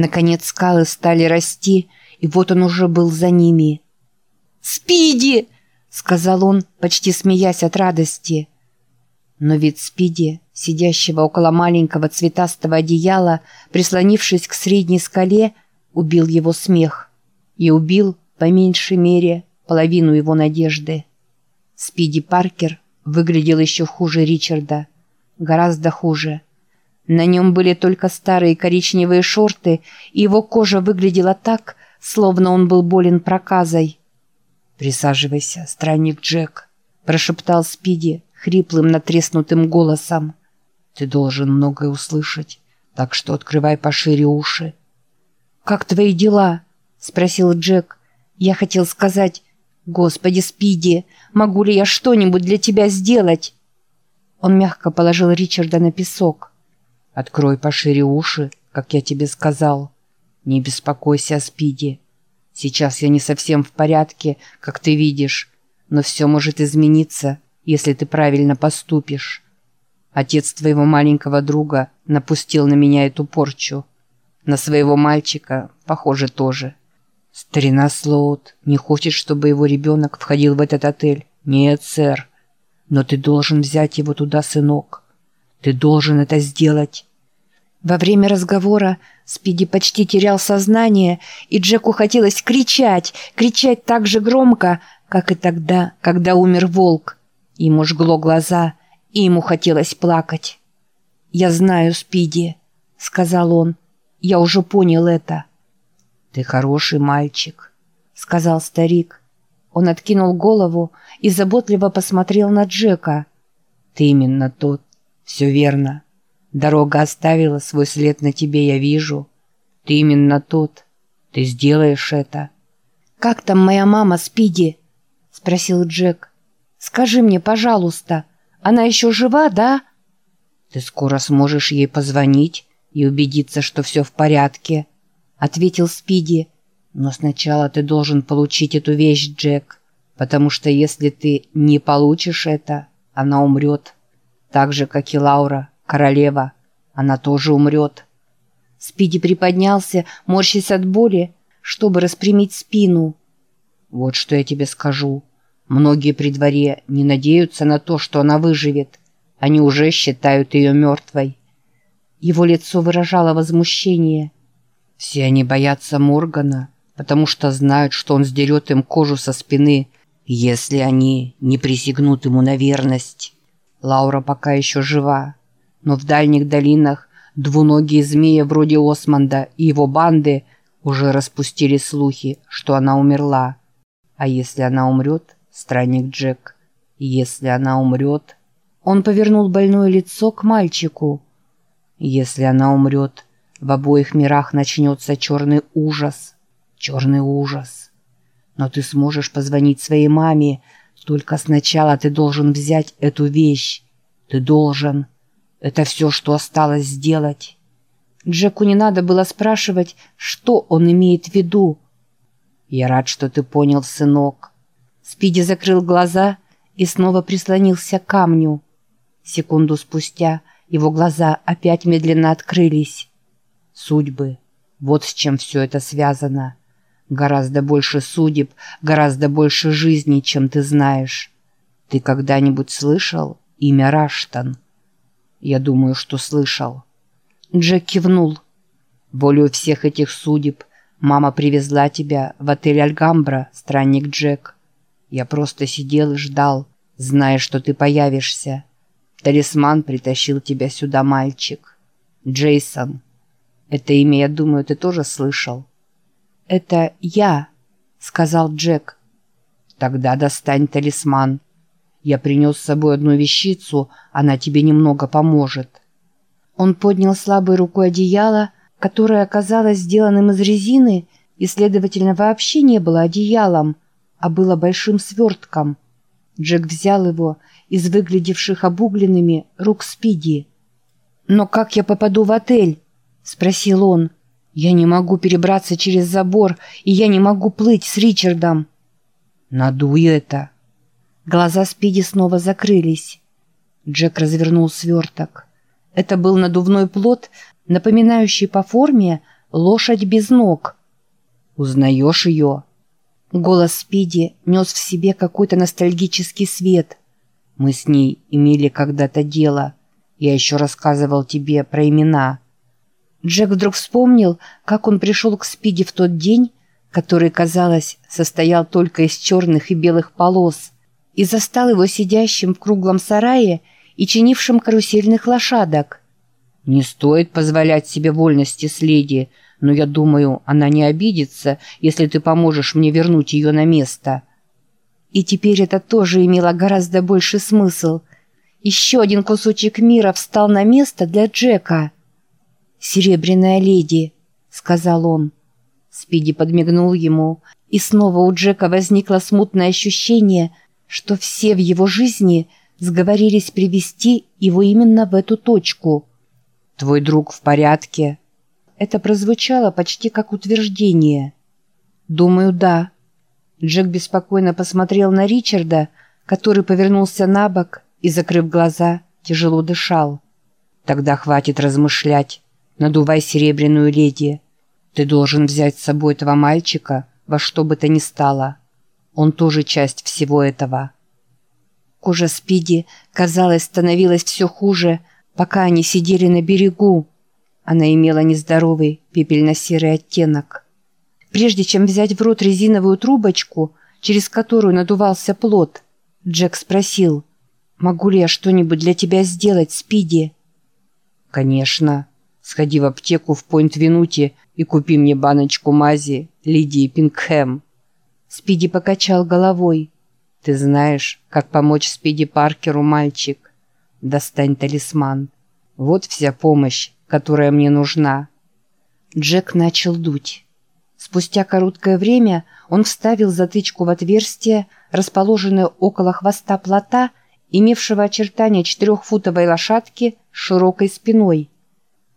Наконец скалы стали расти, и вот он уже был за ними. «Спиди!» — сказал он, почти смеясь от радости. Но вид Спиди, сидящего около маленького цветастого одеяла, прислонившись к средней скале, убил его смех. И убил, по меньшей мере, половину его надежды. Спиди Паркер выглядел еще хуже Ричарда. Гораздо хуже. На нем были только старые коричневые шорты, и его кожа выглядела так, словно он был болен проказой. «Присаживайся, странник Джек», – прошептал Спиди хриплым натреснутым голосом. «Ты должен многое услышать, так что открывай пошире уши». «Как твои дела?» – спросил Джек. «Я хотел сказать, Господи, Спиди, могу ли я что-нибудь для тебя сделать?» Он мягко положил Ричарда на песок. «Открой пошире уши, как я тебе сказал. Не беспокойся о Спиди. Сейчас я не совсем в порядке, как ты видишь, но все может измениться, если ты правильно поступишь. Отец твоего маленького друга напустил на меня эту порчу. На своего мальчика, похоже, тоже. Старина Слоут не хочет, чтобы его ребенок входил в этот отель. Нет, сэр. Но ты должен взять его туда, сынок. Ты должен это сделать. Во время разговора Спиди почти терял сознание, и Джеку хотелось кричать, кричать так же громко, как и тогда, когда умер волк. Ему жгло глаза, и ему хотелось плакать. «Я знаю, Спиди», — сказал он. «Я уже понял это». «Ты хороший мальчик», — сказал старик. Он откинул голову и заботливо посмотрел на Джека. «Ты именно тот. Все верно». Дорога оставила свой след на тебе, я вижу. Ты именно тот. Ты сделаешь это. «Как там моя мама, Спиди?» — спросил Джек. «Скажи мне, пожалуйста, она еще жива, да?» «Ты скоро сможешь ей позвонить и убедиться, что все в порядке», — ответил Спиди. «Но сначала ты должен получить эту вещь, Джек, потому что если ты не получишь это, она умрет, так же, как и Лаура». Королева, она тоже умрет. Спиди приподнялся, морщась от боли, чтобы распрямить спину. Вот что я тебе скажу. Многие при дворе не надеются на то, что она выживет. Они уже считают ее мертвой. Его лицо выражало возмущение. Все они боятся Моргана, потому что знают, что он сдерет им кожу со спины, если они не присягнут ему на верность. Лаура пока еще жива но в дальних долинах двуногие змеи вроде Османда и его банды уже распустили слухи, что она умерла. А если она умрет, странник Джек, если она умрет... Он повернул больное лицо к мальчику. Если она умрет, в обоих мирах начнется черный ужас. Черный ужас. Но ты сможешь позвонить своей маме, только сначала ты должен взять эту вещь. Ты должен... Это все, что осталось сделать. Джеку не надо было спрашивать, что он имеет в виду. «Я рад, что ты понял, сынок». Спиди закрыл глаза и снова прислонился к камню. Секунду спустя его глаза опять медленно открылись. Судьбы. Вот с чем все это связано. Гораздо больше судеб, гораздо больше жизней, чем ты знаешь. Ты когда-нибудь слышал имя Раштан?» Я думаю, что слышал. Джек кивнул. Волею всех этих судеб мама привезла тебя в отель Альгамбра, странник Джек. Я просто сидел и ждал, зная, что ты появишься. Талисман притащил тебя сюда, мальчик. Джейсон. Это имя, я думаю, ты тоже слышал. Это я, сказал Джек. Тогда достань талисман. Я принес с собой одну вещицу, она тебе немного поможет». Он поднял слабой рукой одеяло, которое оказалось сделанным из резины и, следовательно, вообще не было одеялом, а было большим свертком. Джек взял его из выглядевших обугленными рук Спиди. «Но как я попаду в отель?» – спросил он. «Я не могу перебраться через забор, и я не могу плыть с Ричардом». «Надуй это», Глаза Спиди снова закрылись. Джек развернул сверток. Это был надувной плод, напоминающий по форме лошадь без ног. Узнаешь ее? Голос Спиди нес в себе какой-то ностальгический свет. Мы с ней имели когда-то дело. Я еще рассказывал тебе про имена. Джек вдруг вспомнил, как он пришел к Спиди в тот день, который, казалось, состоял только из черных и белых полос, и застал его сидящим в круглом сарае и чинившим карусельных лошадок. «Не стоит позволять себе вольности с леди», но я думаю, она не обидится, если ты поможешь мне вернуть ее на место». И теперь это тоже имело гораздо больше смысл. Еще один кусочек мира встал на место для Джека. «Серебряная леди», — сказал он. Спиди подмигнул ему, и снова у Джека возникло смутное ощущение, что все в его жизни сговорились привести его именно в эту точку. «Твой друг в порядке?» Это прозвучало почти как утверждение. «Думаю, да». Джек беспокойно посмотрел на Ричарда, который повернулся на бок и, закрыв глаза, тяжело дышал. «Тогда хватит размышлять. Надувай серебряную леди. Ты должен взять с собой этого мальчика во что бы то ни стало. Он тоже часть всего этого». Кожа Спиди, казалось, становилась все хуже, пока они сидели на берегу, она имела нездоровый пепельно-серый оттенок. Прежде чем взять в рот резиновую трубочку, через которую надувался плод, Джек спросил, «Могу ли я что-нибудь для тебя сделать, Спиди?» «Конечно. Сходи в аптеку в Пойнт-Винуте и купи мне баночку мази Лидии Пингхэм». Спиди покачал головой. «Ты знаешь, как помочь Спиди Паркеру, мальчик. Достань талисман. Вот вся помощь, которая мне нужна». Джек начал дуть. Спустя короткое время он вставил затычку в отверстие, расположенное около хвоста плота, имевшего очертания четырехфутовой лошадки с широкой спиной.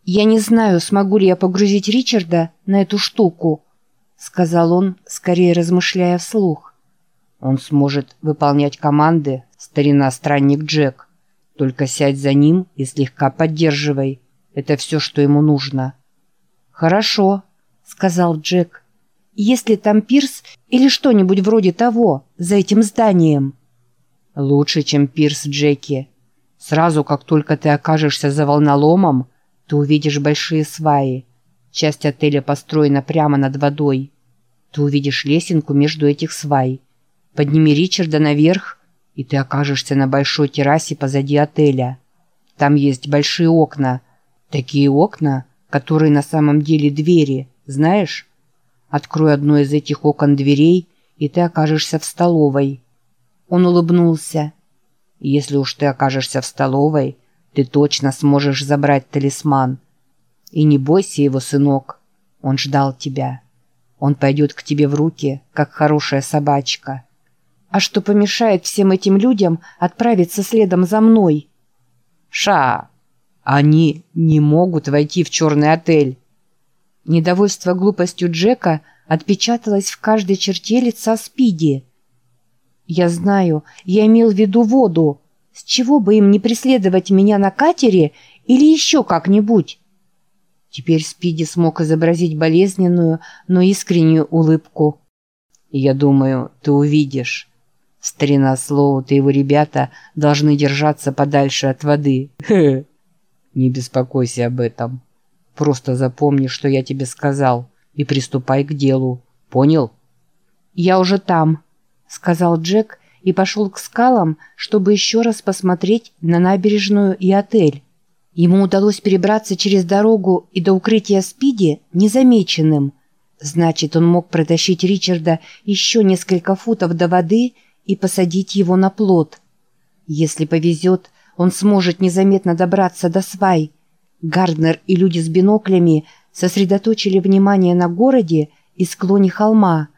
«Я не знаю, смогу ли я погрузить Ричарда на эту штуку», — сказал он, скорее размышляя вслух. «Он сможет выполнять команды, старина-странник Джек. Только сядь за ним и слегка поддерживай. Это все, что ему нужно». «Хорошо», — сказал Джек. «Есть ли там пирс или что-нибудь вроде того за этим зданием?» «Лучше, чем пирс, Джеки. Сразу, как только ты окажешься за волноломом, ты увидишь большие сваи. Часть отеля построена прямо над водой. Ты увидишь лесенку между этих свай. Подними Ричарда наверх, и ты окажешься на большой террасе позади отеля. Там есть большие окна — Такие окна, которые на самом деле двери, знаешь? Открой одно из этих окон дверей, и ты окажешься в столовой. Он улыбнулся. Если уж ты окажешься в столовой, ты точно сможешь забрать талисман. И не бойся его, сынок. Он ждал тебя. Он пойдет к тебе в руки, как хорошая собачка. А что помешает всем этим людям отправиться следом за мной? Ша! Они не могут войти в черный отель. Недовольство глупостью Джека отпечаталось в каждой черте лица Спиди. «Я знаю, я имел в виду воду. С чего бы им не преследовать меня на катере или еще как-нибудь?» Теперь Спиди смог изобразить болезненную, но искреннюю улыбку. «Я думаю, ты увидишь. Старина Слоут и его ребята должны держаться подальше от воды. Не беспокойся об этом. Просто запомни, что я тебе сказал, и приступай к делу. Понял? Я уже там, сказал Джек и пошел к скалам, чтобы еще раз посмотреть на набережную и отель. Ему удалось перебраться через дорогу и до укрытия Спиди незамеченным. Значит, он мог протащить Ричарда еще несколько футов до воды и посадить его на плот. Если повезет, он сможет незаметно добраться до свай. Гарднер и люди с биноклями сосредоточили внимание на городе и склоне холма –